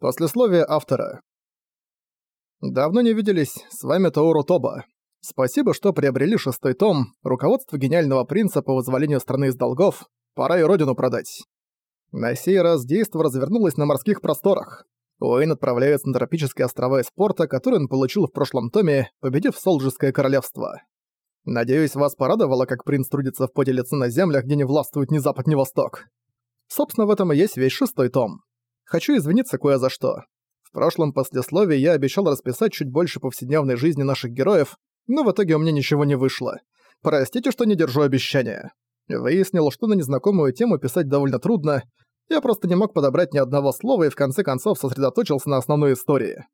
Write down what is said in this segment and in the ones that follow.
Послесловие автора. Давно не виделись, с вами Тауру Тоба. Спасибо, что приобрели шестой том «Руководство гениального принца по вызволению страны из долгов. Пора и родину продать». На сей раз действо развернулось на морских просторах. Уэйн отправляется на тропические острова из порта, который он получил в прошлом томе, победив Солджеское королевство. Надеюсь, вас порадовало, как принц трудится в поте лица на землях, где не властвует ни запад, ни восток. Собственно, в этом и есть весь шестой том. Хочу извиниться кое за что. В прошлом послесловии я обещал расписать чуть больше повседневной жизни наших героев, но в итоге у меня ничего не вышло. Простите, что не держу обещания. Выяснил, что на незнакомую тему писать довольно трудно, я просто не мог подобрать ни одного слова и в конце концов сосредоточился на основной истории.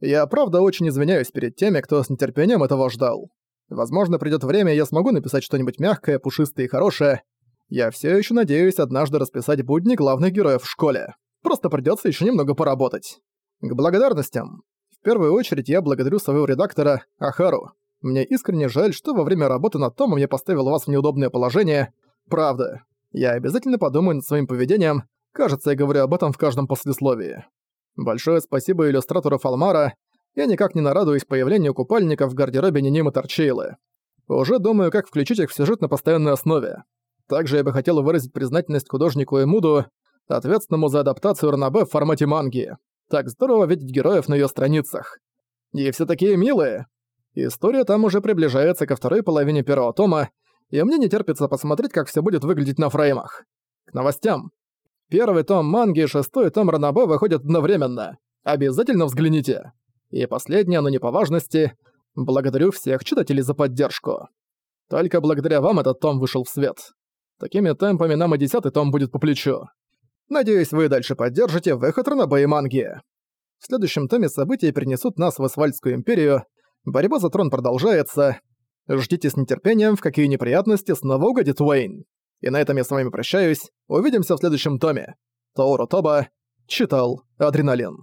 Я правда очень извиняюсь перед теми, кто с нетерпением этого ждал. Возможно, придёт время, и я смогу написать что-нибудь мягкое, пушистое и хорошее. Я всё ещё надеюсь однажды расписать будни главных героев в школе. Просто придётся ещё немного поработать. К благодарностям. В первую очередь я благодарю своего редактора, Ахару. Мне искренне жаль, что во время работы над Томом я поставил вас в неудобное положение. Правда. Я обязательно подумаю над своим поведением. Кажется, я говорю об этом в каждом послесловии. Большое спасибо иллюстратору Фалмара. Я никак не нарадуюсь появлению купальников в гардеробе Нинимы Торчейлы. Уже думаю, как включить их в сюжет на постоянной основе. Также я бы хотел выразить признательность художнику Эмуду ответственному за адаптацию Ранабе в формате манги. Так здорово видеть героев на её страницах. И все такие милые. История там уже приближается ко второй половине первого тома, и мне не терпится посмотреть, как всё будет выглядеть на фреймах. К новостям. Первый том манги и шестой том Ранабе выходят одновременно. Обязательно взгляните. И последнее, но не по важности. Благодарю всех читателей за поддержку. Только благодаря вам этот том вышел в свет. Такими темпами нам и десятый том будет по плечу. Надеюсь, вы дальше поддержите выход Ранабе и манги. В следующем томе события перенесут нас в Асфальтскую империю. Борьба за трон продолжается. Ждите с нетерпением, в какие неприятности снова угодит Уэйн. И на этом я с вами прощаюсь. Увидимся в следующем томе. Тауру Тоба читал Адреналин.